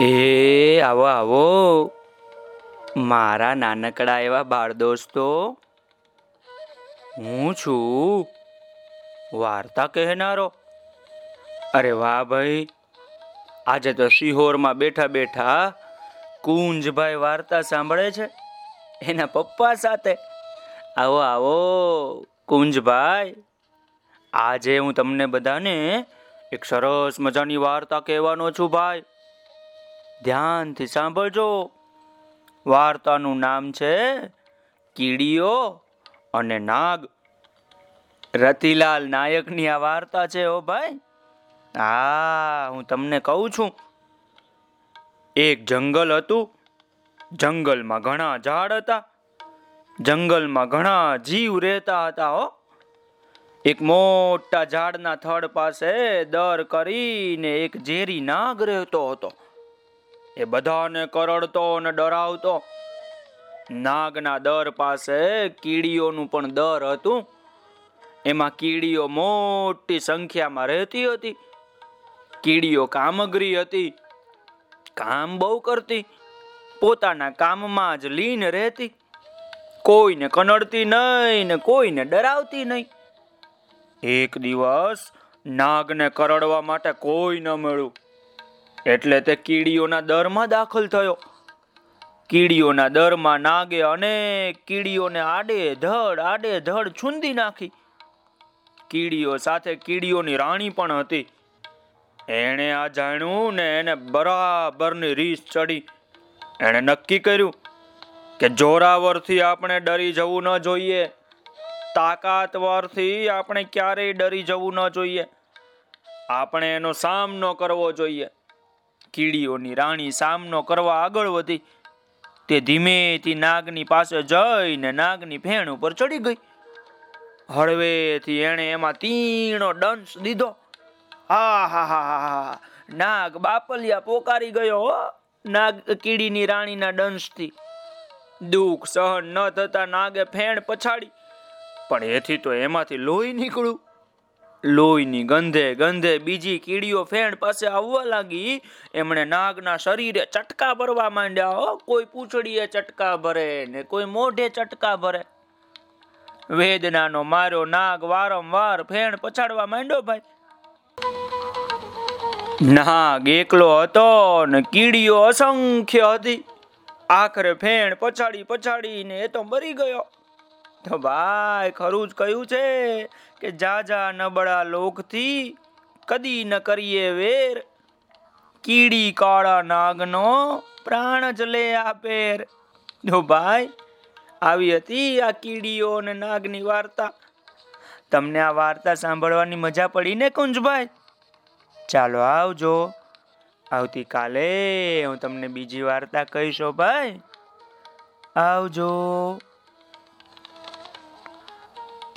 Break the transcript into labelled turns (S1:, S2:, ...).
S1: એ, આવો આવો. મારા નાનકડા એવા બાળ દોસ્તો, હું છું. વાર્તા કહેનારો. અરે વાહ ભાઈ, આજે તો સિહોરમાં બેઠા બેઠા કુંજભાઈ વાર્તા સાંભળે છે. એના પપ્પા સાથે. આવો આવો, કુંજભાઈ. આજે હું તમને બધાને એક સરસ મજાની વાર્તા કહેવાનો છું ભાઈ. ધ્યાનથી સાંભળજો. વાર્તાનું નામ છે કીડીઓ અને નાગ. રતિલાલ નાયકની આ વાર્તા છે ઓ ભાઈ. હા, હું તમને કહું છું. એક જંગલ હતું. જંગલમાં ઘણા ઝાડ હતા. જંગલમાં ઘણા જીવ રહેતા હતા હો. એક મોટા ઝાડના થડ પાસે દર કરીને એક ઝેરી નાગ રહેતો હતો. એ બધાને કરડતો અને ડરાવતો. નાગના દર પાસે કીડીઓનું પણ દર હતું. એમાં કીડીઓ મોટી સંખ્યામાં રહેતી હતી. કીડીઓ કામગરી હતી. કામ બહુ કરતી. પોતાના કામમાં જ લીન રહેતી. કોઈને કનડતી નહીં ને કોઈને ડરાવતી નહીં. એક દિવસ નાગને કરડવા માટે કોઈ ન મળ્યું. એટલે તે કીડીઓના દરમાં દાખલ થયો. કીડીઓના દરમાં નાગે અનેક કીડીઓને આડે ધડ આડે ધડ છૂંદી નાખી. કીડીઓ સાથે કીડીઓની રાણી પણ હતી. એણે આ જાણ્યું ને એને બરાબરની રીસ ચડી. એણે નક્કી કર્યું કે જોરાવરથી આપણે ડરી જવું ન જોઈએ. તાકાતવરથી આપણે ક્યારેય ડરી જવું ન જોઈએ. આપણે એનો સામનો કરવો જોઈએ. કીડીઓની રાણી સામનો કરવા આગળ વધી. તે ધીમેથી નાગની પાસે જઈને નાગની ફેણ ઉપર ચડી ગઈ. હળવેથી એણે એમાં તીણો દંશ દીધો. હા હા હા હા નાગ બાપલિયા પોકારી ગયો હો. નાગ કીડીની રાણીના દંશથી. દુઃખ સહન ન થતા નાગે ફેણ પછાડી. પણ એથી તો એમાંથી લોહી નીકળ્યું. લોહીની ગંધે ગંધે બીજી કીડીઓ ફેણ પાસે આવવા લાગી. એમણે નાગના શરીરે ચટકા ભરવા માંડ્યા. કોઈ પૂંછડીએ ચટકા ભરે ને કોઈ મોઢે ચટકા ભરે. વેદનાનો મારો નાગ વારંવાર ફેણ પછાડવા માંડ્યો ભાઈ. નાગ એકલો હતો ને કીડીઓ અસંખ્ય હતી. આખરે ફેણ પછાડી પછાડીને એ તો મરી ગયો. તો ભાઈ, ખરું જ કહ્યું છે કે જાજા નબળા લોકથી કદી ન કરીએ વેર. કીડી કાળા નાગનો પ્રાણ જ લે આપેર જો ભાઈ, આવી હતી આ કીડીઓ અને નાગની વાર્તા. તમને આ વાર્તા સાંભળવાની મજા પડી ને કુંજભાઈ? ચાલો આવજો. આવતીકાલે હું તમને બીજી વાર્તા કહીશો ભાઈ. આવજો.